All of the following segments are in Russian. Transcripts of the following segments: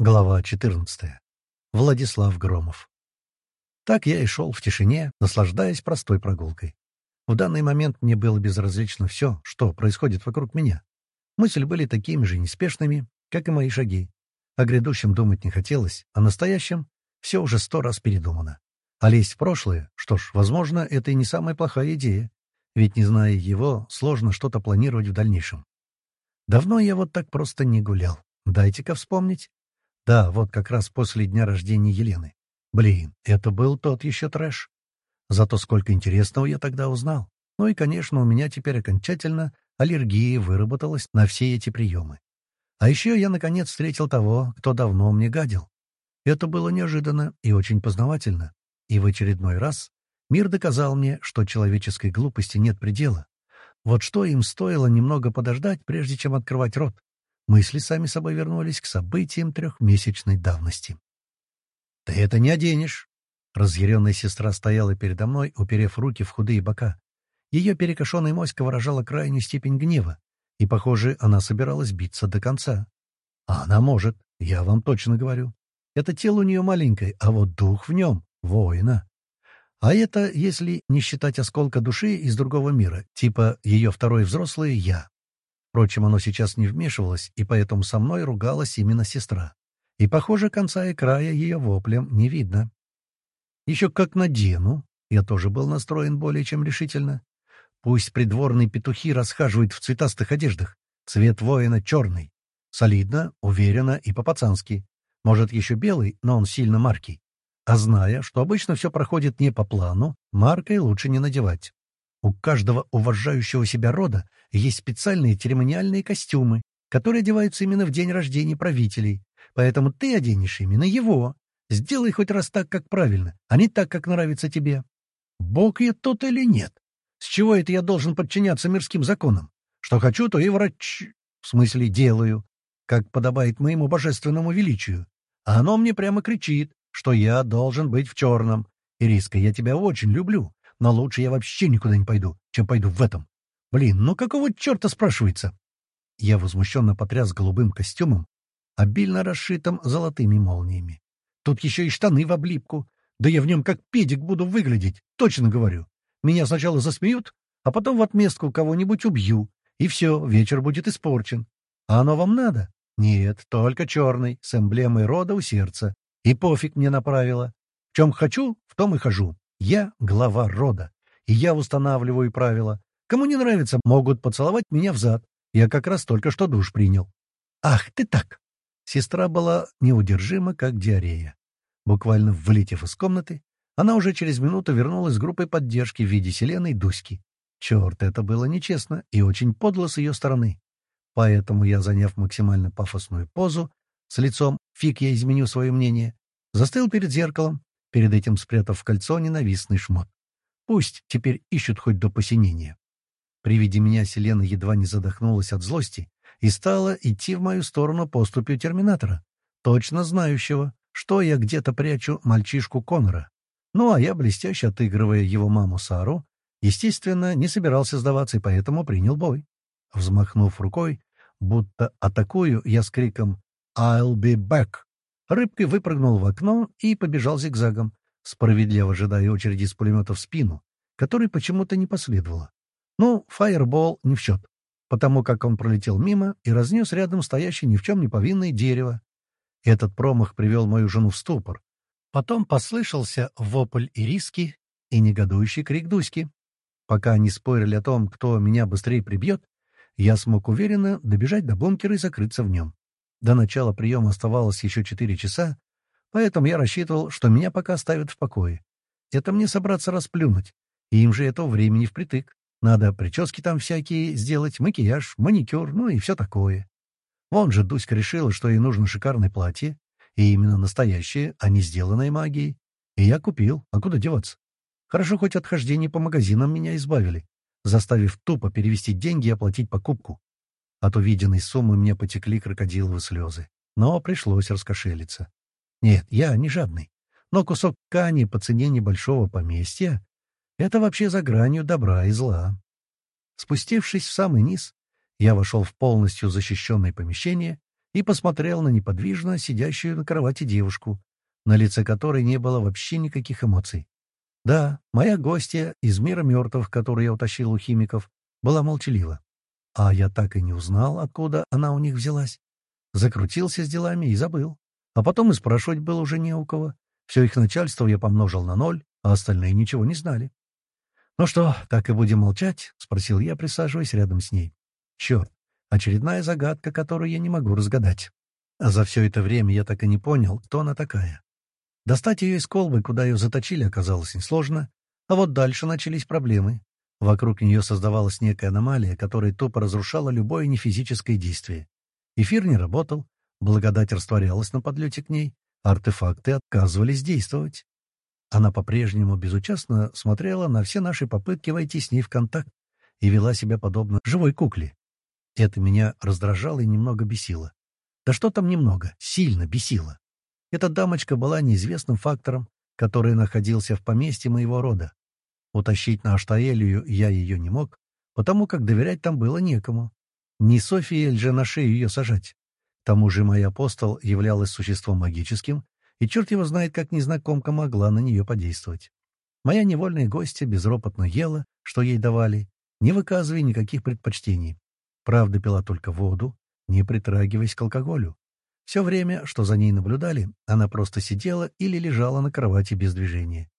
Глава 14. Владислав Громов. Так я и шел в тишине, наслаждаясь простой прогулкой. В данный момент мне было безразлично все, что происходит вокруг меня. Мысли были такими же неспешными, как и мои шаги. О грядущем думать не хотелось, о настоящем все уже сто раз передумано. А лезть в прошлое, что ж, возможно, это и не самая плохая идея. Ведь, не зная его, сложно что-то планировать в дальнейшем. Давно я вот так просто не гулял. Дайте-ка вспомнить. Да, вот как раз после дня рождения Елены. Блин, это был тот еще трэш. Зато сколько интересного я тогда узнал. Ну и, конечно, у меня теперь окончательно аллергия выработалась на все эти приемы. А еще я, наконец, встретил того, кто давно мне гадил. Это было неожиданно и очень познавательно. И в очередной раз мир доказал мне, что человеческой глупости нет предела. Вот что им стоило немного подождать, прежде чем открывать рот. Мысли сами собой вернулись к событиям трехмесячной давности. «Ты это не оденешь!» Разъяренная сестра стояла передо мной, уперев руки в худые бока. Ее перекошенная моська выражала крайнюю степень гнева, и, похоже, она собиралась биться до конца. А она может, я вам точно говорю. Это тело у нее маленькое, а вот дух в нем — воина. А это, если не считать осколка души из другого мира, типа ее второй взрослый «я». Впрочем, оно сейчас не вмешивалось, и поэтому со мной ругалась именно сестра. И, похоже, конца и края ее воплем не видно. Еще как надену, я тоже был настроен более чем решительно. Пусть придворные петухи расхаживают в цветастых одеждах. Цвет воина черный. Солидно, уверенно и по-пацански. Может, еще белый, но он сильно маркий. А зная, что обычно все проходит не по плану, маркой лучше не надевать. У каждого уважающего себя рода есть специальные церемониальные костюмы, которые одеваются именно в день рождения правителей. Поэтому ты оденешь именно его. Сделай хоть раз так, как правильно, а не так, как нравится тебе. Бог я тот или нет? С чего это я должен подчиняться мирским законам? Что хочу, то и врач... В смысле, делаю, как подобает моему божественному величию. А оно мне прямо кричит, что я должен быть в черном. Ириска, я тебя очень люблю, но лучше я вообще никуда не пойду, чем пойду в этом. Блин, ну какого черта спрашивается? Я возмущенно потряс голубым костюмом, обильно расшитым золотыми молниями. Тут еще и штаны в облипку. Да я в нем как педик буду выглядеть, точно говорю. Меня сначала засмеют, а потом в отместку кого-нибудь убью, и все, вечер будет испорчен. А оно вам надо? Нет, только черный, с эмблемой рода у сердца. И пофиг мне направило. В чем хочу, в том и хожу. Я глава рода, и я устанавливаю правила. Кому не нравится, могут поцеловать меня в зад. Я как раз только что душ принял. Ах, ты так! Сестра была неудержима, как диарея. Буквально вылетев из комнаты, она уже через минуту вернулась с группой поддержки в виде Селены и Дуськи. Черт, это было нечестно и очень подло с ее стороны. Поэтому я, заняв максимально пафосную позу, с лицом «фиг я изменю свое мнение», застыл перед зеркалом перед этим спрятав в кольцо ненавистный шмот. Пусть теперь ищут хоть до посинения. При виде меня Селена едва не задохнулась от злости и стала идти в мою сторону поступью терминатора, точно знающего, что я где-то прячу мальчишку Конора. Ну, а я, блестяще отыгрывая его маму Сару, естественно, не собирался сдаваться и поэтому принял бой. Взмахнув рукой, будто атакую, я с криком «I'll be back!» Рыбкой выпрыгнул в окно и побежал зигзагом, справедливо ожидая очереди из пулемета в спину, которой почему-то не последовало. Ну, фаербол не в счет, потому как он пролетел мимо и разнес рядом стоящее ни в чем не повинное дерево. Этот промах привел мою жену в ступор. Потом послышался вопль Ириски и негодующий крик Дуськи. Пока они спорили о том, кто меня быстрее прибьет, я смог уверенно добежать до бункера и закрыться в нем. До начала приема оставалось еще четыре часа, поэтому я рассчитывал, что меня пока оставят в покое. Это мне собраться расплюнуть, и им же этого времени впритык. Надо прически там всякие сделать, макияж, маникюр, ну и все такое. Вон же Дуська решила, что ей нужно шикарное платье, и именно настоящее, а не сделанное магией. И я купил, а куда деваться? Хорошо, хоть от хождения по магазинам меня избавили, заставив тупо перевести деньги и оплатить покупку. От увиденной суммы мне потекли крокодиловые слезы. Но пришлось раскошелиться. Нет, я не жадный. Но кусок ткани по цене небольшого поместья — это вообще за гранью добра и зла. Спустившись в самый низ, я вошел в полностью защищенное помещение и посмотрел на неподвижно сидящую на кровати девушку, на лице которой не было вообще никаких эмоций. Да, моя гостья из мира мертвых, которую я утащил у химиков, была молчалива. А я так и не узнал, откуда она у них взялась. Закрутился с делами и забыл. А потом и спрашивать было уже не у кого. Все их начальство я помножил на ноль, а остальные ничего не знали. «Ну что, так и будем молчать?» — спросил я, присаживаясь рядом с ней. «Черт, очередная загадка, которую я не могу разгадать. А за все это время я так и не понял, кто она такая. Достать ее из колбы, куда ее заточили, оказалось несложно, а вот дальше начались проблемы. Вокруг нее создавалась некая аномалия, которая тупо разрушала любое нефизическое действие. Эфир не работал, благодать растворялась на подлете к ней, артефакты отказывались действовать. Она по-прежнему безучастно смотрела на все наши попытки войти с ней в контакт и вела себя подобно живой кукле. Это меня раздражало и немного бесило. Да что там немного, сильно бесило. Эта дамочка была неизвестным фактором, который находился в поместье моего рода. Утащить на Аштаэлию я ее не мог, потому как доверять там было некому. Не София же на шею ее сажать. К тому же мой апостол являлась существом магическим, и черт его знает, как незнакомка могла на нее подействовать. Моя невольная гостья безропотно ела, что ей давали, не выказывая никаких предпочтений. Правда, пила только воду, не притрагиваясь к алкоголю. Все время, что за ней наблюдали, она просто сидела или лежала на кровати без движения.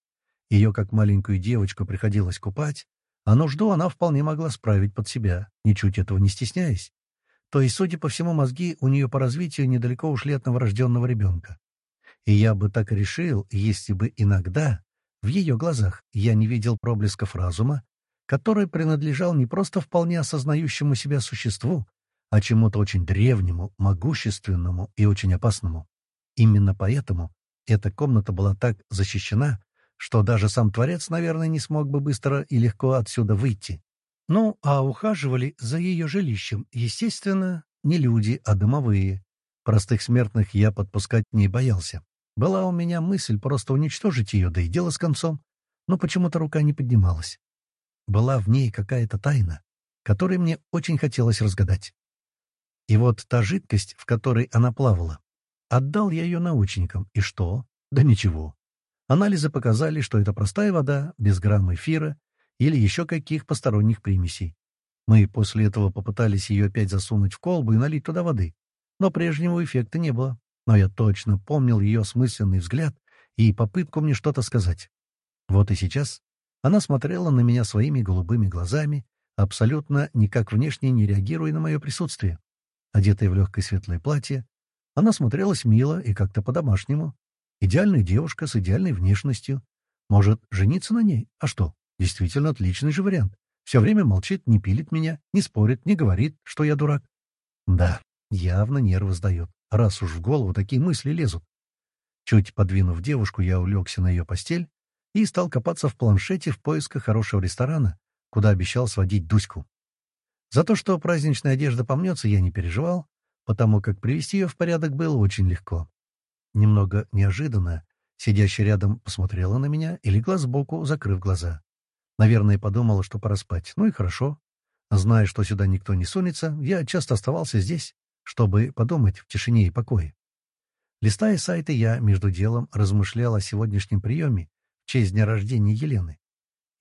Ее, как маленькую девочку, приходилось купать, а нужду она вполне могла справить под себя, ничуть этого не стесняясь. То есть, судя по всему, мозги у нее по развитию недалеко ушли от новорожденного ребенка. И я бы так решил, если бы иногда в ее глазах я не видел проблесков разума, который принадлежал не просто вполне осознающему себя существу, а чему-то очень древнему, могущественному и очень опасному. Именно поэтому эта комната была так защищена, что даже сам Творец, наверное, не смог бы быстро и легко отсюда выйти. Ну, а ухаживали за ее жилищем, естественно, не люди, а домовые. Простых смертных я подпускать не боялся. Была у меня мысль просто уничтожить ее, да и дело с концом. Но почему-то рука не поднималась. Была в ней какая-то тайна, которой мне очень хотелось разгадать. И вот та жидкость, в которой она плавала. Отдал я ее научникам. И что? Да ничего. Анализы показали, что это простая вода, без грамма эфира или еще каких посторонних примесей. Мы после этого попытались ее опять засунуть в колбу и налить туда воды. Но прежнего эффекта не было. Но я точно помнил ее осмысленный взгляд и попытку мне что-то сказать. Вот и сейчас она смотрела на меня своими голубыми глазами, абсолютно никак внешне не реагируя на мое присутствие. Одетая в легкое светлое платье, она смотрелась мило и как-то по-домашнему. Идеальная девушка с идеальной внешностью. Может, жениться на ней? А что? Действительно отличный же вариант. Все время молчит, не пилит меня, не спорит, не говорит, что я дурак. Да, явно нервы сдает, раз уж в голову такие мысли лезут. Чуть подвинув девушку, я улегся на ее постель и стал копаться в планшете в поисках хорошего ресторана, куда обещал сводить Дуську. За то, что праздничная одежда помнется, я не переживал, потому как привести ее в порядок было очень легко. Немного неожиданно сидящая рядом посмотрела на меня и легла сбоку, закрыв глаза. Наверное, подумала, что пора спать. Ну и хорошо. Зная, что сюда никто не сунется, я часто оставался здесь, чтобы подумать в тишине и покое. Листая сайты, я, между делом, размышлял о сегодняшнем приеме в честь дня рождения Елены.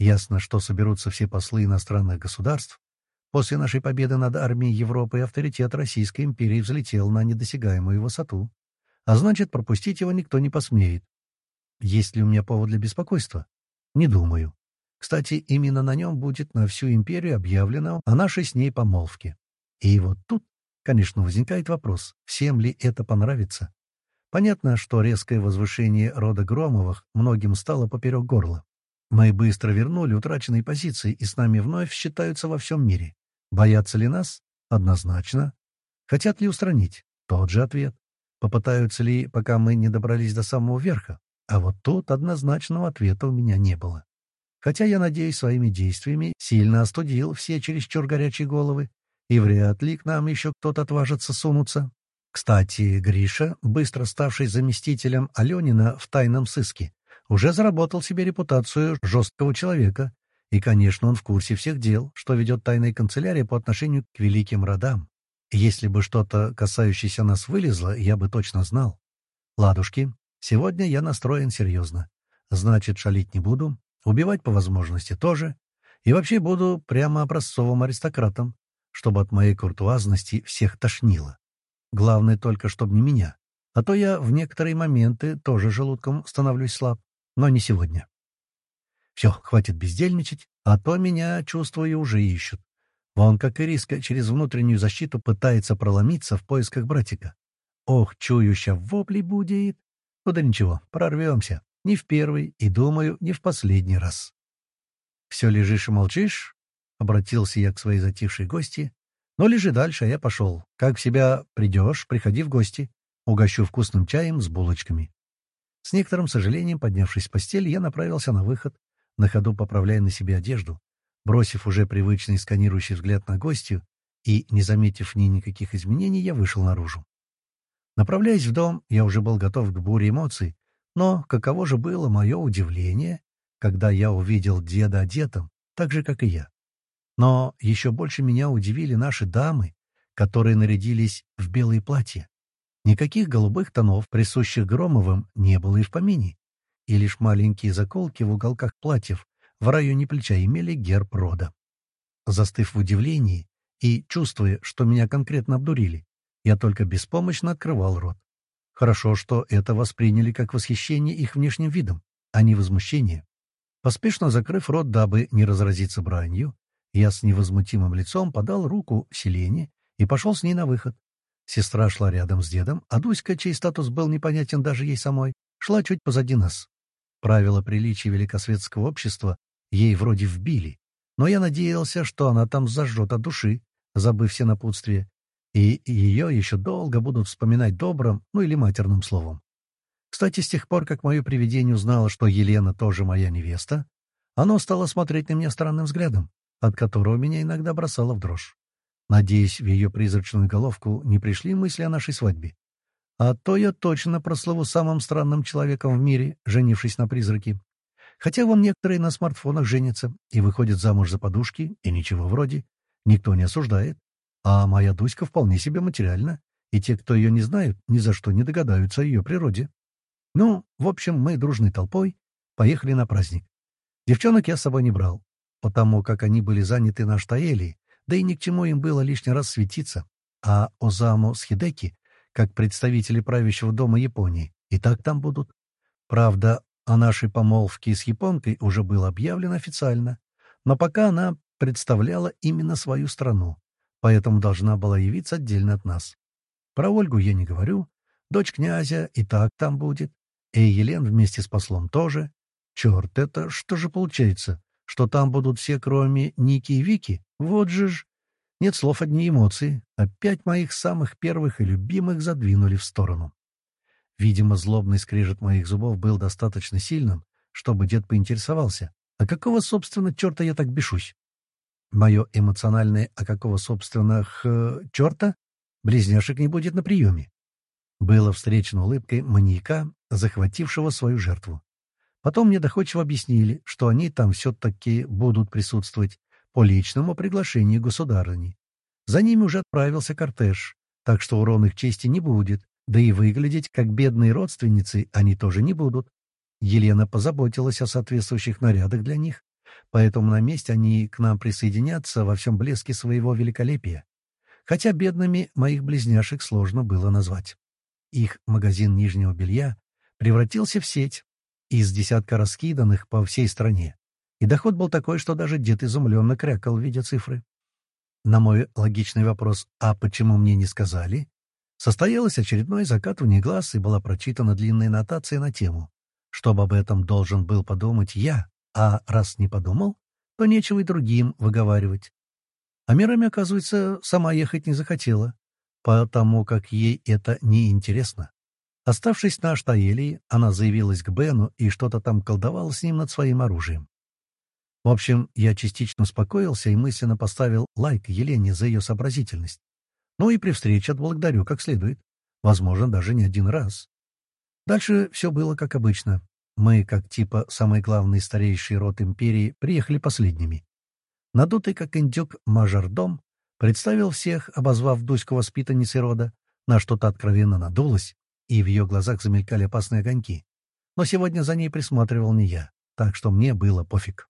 Ясно, что соберутся все послы иностранных государств, После нашей победы над армией Европы авторитет Российской империи взлетел на недосягаемую высоту. А значит, пропустить его никто не посмеет. Есть ли у меня повод для беспокойства? Не думаю. Кстати, именно на нем будет на всю империю объявлено о нашей с ней помолвке. И вот тут, конечно, возникает вопрос, всем ли это понравится. Понятно, что резкое возвышение рода Громовых многим стало поперек горла. Мы быстро вернули утраченные позиции, и с нами вновь считаются во всем мире. Боятся ли нас? Однозначно. Хотят ли устранить? Тот же ответ. Попытаются ли, пока мы не добрались до самого верха? А вот тут однозначного ответа у меня не было. Хотя я, надеюсь, своими действиями сильно остудил все чересчур горячие головы, и вряд ли к нам еще кто-то отважится сунуться. Кстати, Гриша, быстро ставший заместителем Аленина в тайном сыске, уже заработал себе репутацию жесткого человека, и, конечно, он в курсе всех дел, что ведет тайная канцелярия по отношению к великим родам. Если бы что-то, касающееся нас, вылезло, я бы точно знал. Ладушки, сегодня я настроен серьезно. Значит, шалить не буду, убивать по возможности тоже, и вообще буду прямо образцовым аристократом, чтобы от моей куртуазности всех тошнило. Главное только, чтобы не меня. А то я в некоторые моменты тоже желудком становлюсь слаб, но не сегодня. Все, хватит бездельничать, а то меня, чувствую, уже ищут. Вон как Ириска через внутреннюю защиту пытается проломиться в поисках братика. Ох, чую, ща вопли будет. Ну да ничего, прорвемся. Не в первый и, думаю, не в последний раз. «Все лежишь и молчишь?» — обратился я к своей затихшей гости. «Ну, лежи дальше, а я пошел. Как в себя придешь, приходи в гости. Угощу вкусным чаем с булочками». С некоторым сожалением, поднявшись с постели, я направился на выход, на ходу поправляя на себе одежду. Бросив уже привычный сканирующий взгляд на гостью и, не заметив в ней никаких изменений, я вышел наружу. Направляясь в дом, я уже был готов к буре эмоций, но каково же было мое удивление, когда я увидел деда одетым, так же, как и я. Но еще больше меня удивили наши дамы, которые нарядились в белые платья. Никаких голубых тонов, присущих Громовым, не было и в помине, и лишь маленькие заколки в уголках платьев в районе плеча имели герб рода. Застыв в удивлении и чувствуя, что меня конкретно обдурили, я только беспомощно открывал рот. Хорошо, что это восприняли как восхищение их внешним видом, а не возмущение. Поспешно закрыв рот, дабы не разразиться бранью, я с невозмутимым лицом подал руку Селене и пошел с ней на выход. Сестра шла рядом с дедом, а Дуська, чей статус был непонятен даже ей самой, шла чуть позади нас. Правила приличия великосветского общества ей вроде вбили, но я надеялся, что она там зажжет от души, забыв все напутствия, и ее еще долго будут вспоминать добрым, ну или матерным словом. Кстати, с тех пор, как мое привидение узнало, что Елена тоже моя невеста, оно стало смотреть на меня странным взглядом, от которого меня иногда бросало в дрожь. Надеюсь, в ее призрачную головку не пришли мысли о нашей свадьбе. А то я точно прослову самым странным человеком в мире, женившись на призраке. Хотя вон некоторые на смартфонах женятся и выходят замуж за подушки, и ничего вроде. Никто не осуждает. А моя Дуська вполне себе материальна, и те, кто ее не знают, ни за что не догадаются о ее природе. Ну, в общем, мы дружной толпой поехали на праздник. Девчонок я с собой не брал, потому как они были заняты на Штаэлии, да и ни к чему им было лишний раз светиться. А Озаму с Хидеки, как представители правящего дома Японии, и так там будут. Правда, о нашей помолвке с японкой уже было объявлено официально, но пока она представляла именно свою страну, поэтому должна была явиться отдельно от нас. Про Ольгу я не говорю, дочь князя и так там будет, и Елен вместе с послом тоже. Черт, это что же получается, что там будут все, кроме Ники и Вики? Вот же ж! Нет слов, одни эмоции. Опять моих самых первых и любимых задвинули в сторону. Видимо, злобный скрежет моих зубов был достаточно сильным, чтобы дед поинтересовался, а какого, собственно, черта я так бешусь? Мое эмоциональное «а какого, собственно, х... черта?» близняшек не будет на приеме. Было встречено улыбкой маньяка, захватившего свою жертву. Потом мне доходчиво объяснили, что они там все-таки будут присутствовать по личному приглашению государыни. За ними уже отправился кортеж, так что урон их чести не будет, да и выглядеть как бедные родственницы они тоже не будут. Елена позаботилась о соответствующих нарядах для них, поэтому на месте они к нам присоединятся во всем блеске своего великолепия. Хотя бедными моих близняшек сложно было назвать. Их магазин нижнего белья превратился в сеть из десятка раскиданных по всей стране. И доход был такой, что даже дед изумленно крякал, видя цифры. На мой логичный вопрос «А почему мне не сказали?» состоялось очередной закатывание глаз и была прочитана длинная нотация на тему, чтобы об этом должен был подумать я, а раз не подумал, то нечего и другим выговаривать. А Мирами, оказывается, сама ехать не захотела, потому как ей это неинтересно. Оставшись на Аштаэлии, она заявилась к Бену и что-то там колдовала с ним над своим оружием. В общем, я частично успокоился и мысленно поставил лайк Елене за ее сообразительность. Ну и при встрече отблагодарю как следует. Возможно, даже не один раз. Дальше все было как обычно. Мы, как типа самый главный старейший род империи, приехали последними. Надутый как индюк мажордом Представил всех, обозвав Дуську воспитанницей рода, на что-то откровенно надулась, и в ее глазах замелькали опасные огоньки. Но сегодня за ней присматривал не я, так что мне было пофиг.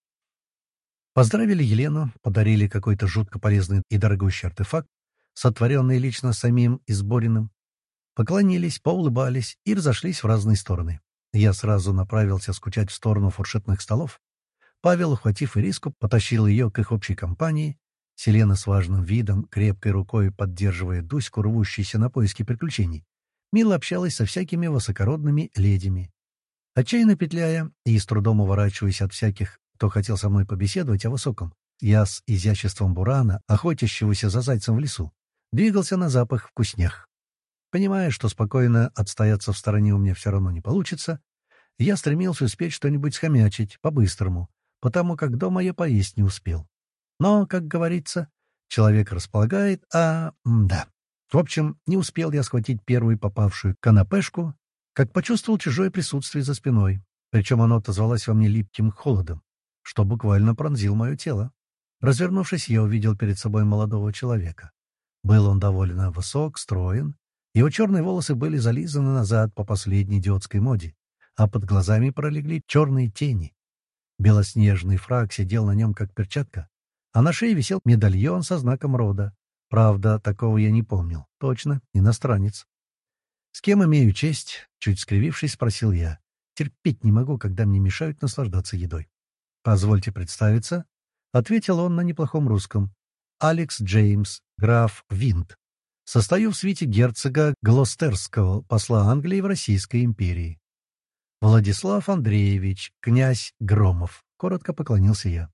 Поздравили Елену, подарили какой-то жутко полезный и дорогущий артефакт, сотворенный лично самим Избориным, поклонились, поулыбались и разошлись в разные стороны. Я сразу направился скучать в сторону фуршетных столов. Павел, ухватив Ириску, потащил ее к их общей компании. Селена с важным видом, крепкой рукой поддерживая Дуську, рвущейся на поиски приключений, мило общалась со всякими высокородными ледями. Отчаянно петляя и с трудом уворачиваясь от всяких, кто хотел со мной побеседовать о высоком, я с изяществом бурана, охотящегося за зайцем в лесу, двигался на запах вкуснях. Понимая, что спокойно отстояться в стороне у меня все равно не получится, я стремился успеть что-нибудь схомячить, по-быстрому, потому как дома я поесть не успел. Но, как говорится, человек располагает, а... да. В общем, не успел я схватить первую попавшую канапешку, как почувствовал чужое присутствие за спиной, причем оно отозвалось во мне липким холодом, что буквально пронзил мое тело. Развернувшись, я увидел перед собой молодого человека. Был он довольно высок, строен, его черные волосы были зализаны назад по последней идиотской моде, а под глазами пролегли черные тени. Белоснежный фраг сидел на нем как перчатка, а на шее висел медальон со знаком рода. Правда, такого я не помнил. Точно, иностранец. «С кем имею честь?» — чуть скривившись, спросил я. «Терпеть не могу, когда мне мешают наслаждаться едой». «Позвольте представиться», — ответил он на неплохом русском. «Алекс Джеймс, граф Винт. Состою в свите герцога Глостерского, посла Англии в Российской империи. Владислав Андреевич, князь Громов, коротко поклонился я.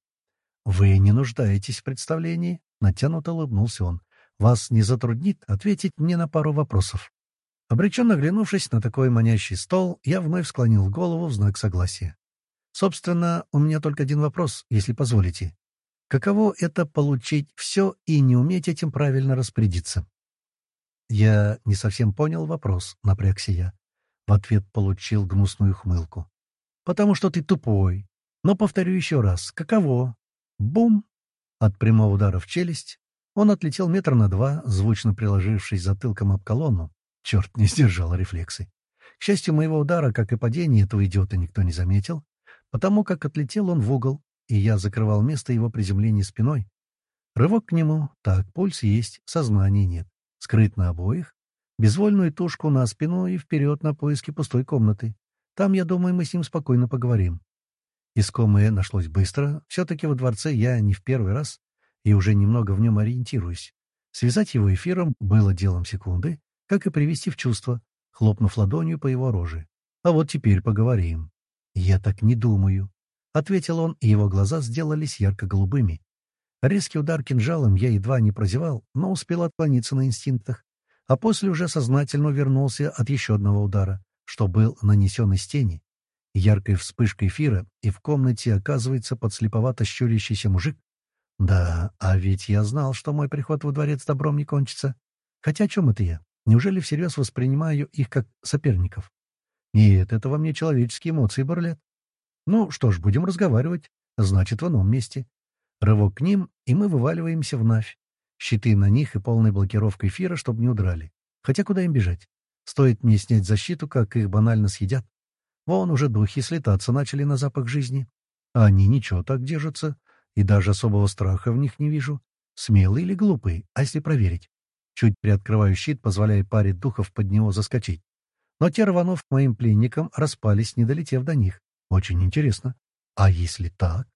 Вы не нуждаетесь в представлении? Натянуто улыбнулся он. Вас не затруднит ответить мне на пару вопросов. Обреченно глянувшись на такой манящий стол, я вновь склонил голову в знак согласия. Собственно, у меня только один вопрос, если позволите. Каково это получить все и не уметь этим правильно распорядиться? Я не совсем понял вопрос, напрягся я. В ответ получил гнусную хмылку. «Потому что ты тупой. Но повторю еще раз. Каково?» Бум! От прямого удара в челюсть он отлетел метр на два, звучно приложившись затылком об колонну. Черт, не сдержал рефлексы. К счастью, моего удара, как и падения этого идиота, никто не заметил, потому как отлетел он в угол, и я закрывал место его приземления спиной. Рывок к нему. Так, пульс есть, сознания нет скрыт на обоих, безвольную тушку на спину и вперед на поиски пустой комнаты. Там, я думаю, мы с ним спокойно поговорим. Искомое нашлось быстро. Все-таки во дворце я не в первый раз и уже немного в нем ориентируюсь. Связать его эфиром было делом секунды, как и привести в чувство, хлопнув ладонью по его роже. А вот теперь поговорим. «Я так не думаю», — ответил он, и его глаза сделались ярко-голубыми. Резкий удар кинжалом я едва не прозевал, но успел отклониться на инстинктах, а после уже сознательно вернулся от еще одного удара, что был нанесен из тени. Яркой вспышкой эфира, и в комнате оказывается подслеповато щурящийся мужик. Да, а ведь я знал, что мой приход во дворец добром не кончится. Хотя о чем это я? Неужели всерьез воспринимаю их как соперников? Нет, это во мне человеческие эмоции бурлят. Ну что ж, будем разговаривать. Значит, в ином месте. Рывок к ним, и мы вываливаемся в Навь. Щиты на них и полная блокировка эфира, чтобы не удрали. Хотя куда им бежать? Стоит мне снять защиту, как их банально съедят. Вон уже духи слетаться начали на запах жизни. А они ничего так держатся, и даже особого страха в них не вижу. Смелые или глупые, а если проверить? Чуть приоткрываю щит, позволяя паре духов под него заскочить. Но те, рванув к моим пленникам, распались, не долетев до них. Очень интересно. А если так?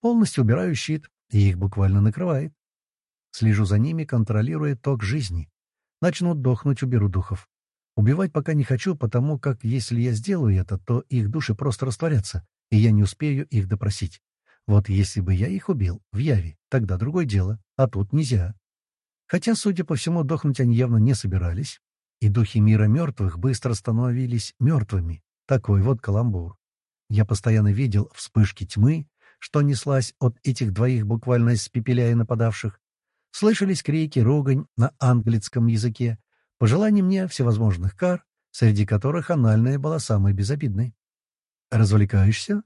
Полностью убираю щит, и их буквально накрывает. Слежу за ними, контролируя ток жизни. Начнут дохнуть, уберу духов. Убивать пока не хочу, потому как если я сделаю это, то их души просто растворятся, и я не успею их допросить. Вот если бы я их убил в Яве, тогда другое дело, а тут нельзя. Хотя, судя по всему, дохнуть они явно не собирались, и духи мира мертвых быстро становились мертвыми. Такой вот каламбур. Я постоянно видел вспышки тьмы, что неслась от этих двоих буквально испепеляя нападавших. Слышались крики, ругань на английском языке, пожелания мне всевозможных кар, среди которых анальная была самой безобидной. «Развлекаешься?»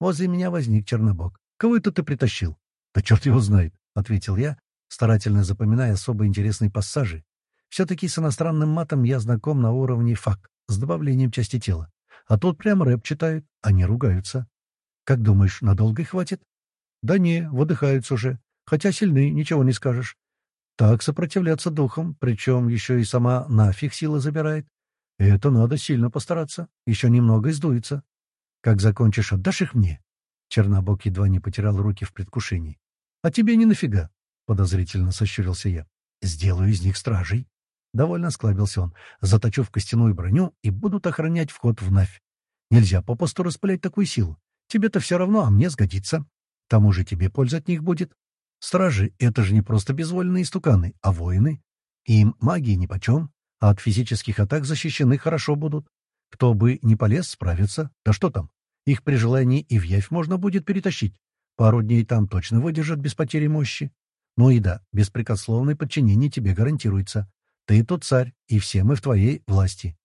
Возле меня возник Чернобог. «Кого это ты притащил?» «Да черт его знает», — ответил я, старательно запоминая особо интересные пассажи. Все-таки с иностранным матом я знаком на уровне фак, с добавлением части тела. А тут прям рэп читают, они ругаются. Как думаешь, надолго их хватит? Да не, выдыхаются уже. Хотя сильны, ничего не скажешь. Так сопротивляться духом, причем еще и сама нафиг сила забирает. Это надо сильно постараться, еще немного издуется. Как закончишь, отдашь их мне? Чернобок едва не потерял руки в предвкушении. — А тебе не нафига, — подозрительно сощурился я. — Сделаю из них стражей. Довольно склабился он. Заточу в костяную броню и будут охранять вход в Навь. Нельзя попусту распылять такую силу. Тебе-то все равно, а мне сгодится. К тому же тебе польза от них будет. Стражи — это же не просто безвольные истуканы, а воины. Им магии нипочем, а от физических атак защищены хорошо будут. Кто бы ни полез, справится. Да что там, их при желании и в явь можно будет перетащить. Пару дней там точно выдержат без потери мощи. Ну и да, беспрекословное подчинение тебе гарантируется. Ты тут царь, и все мы в твоей власти.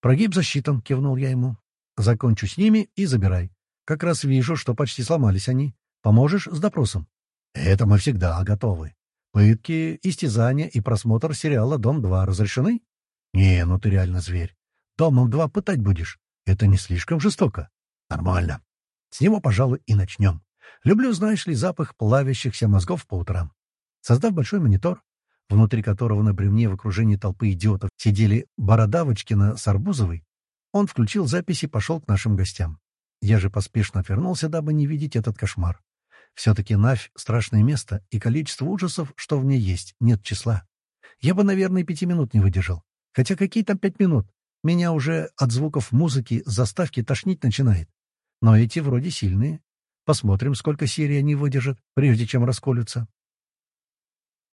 Прогиб засчитан, кивнул я ему. Закончу с ними и забирай. Как раз вижу, что почти сломались они. Поможешь с допросом? Это мы всегда готовы. Пытки, истязания и просмотр сериала «Дом-2» разрешены? Не, ну ты реально зверь. «Домом-2» пытать будешь? Это не слишком жестоко? Нормально. С него, пожалуй, и начнем. Люблю, знаешь ли, запах плавящихся мозгов по утрам. Создав большой монитор, внутри которого на бревне в окружении толпы идиотов сидели Бородавочкина с Арбузовой, он включил запись и пошел к нашим гостям. Я же поспешно отвернулся, дабы не видеть этот кошмар. Все-таки Навь — страшное место, и количество ужасов, что в ней есть, нет числа. Я бы, наверное, пяти минут не выдержал. Хотя какие там пять минут? Меня уже от звуков музыки заставки тошнить начинает. Но эти вроде сильные. Посмотрим, сколько серий они выдержат, прежде чем расколются.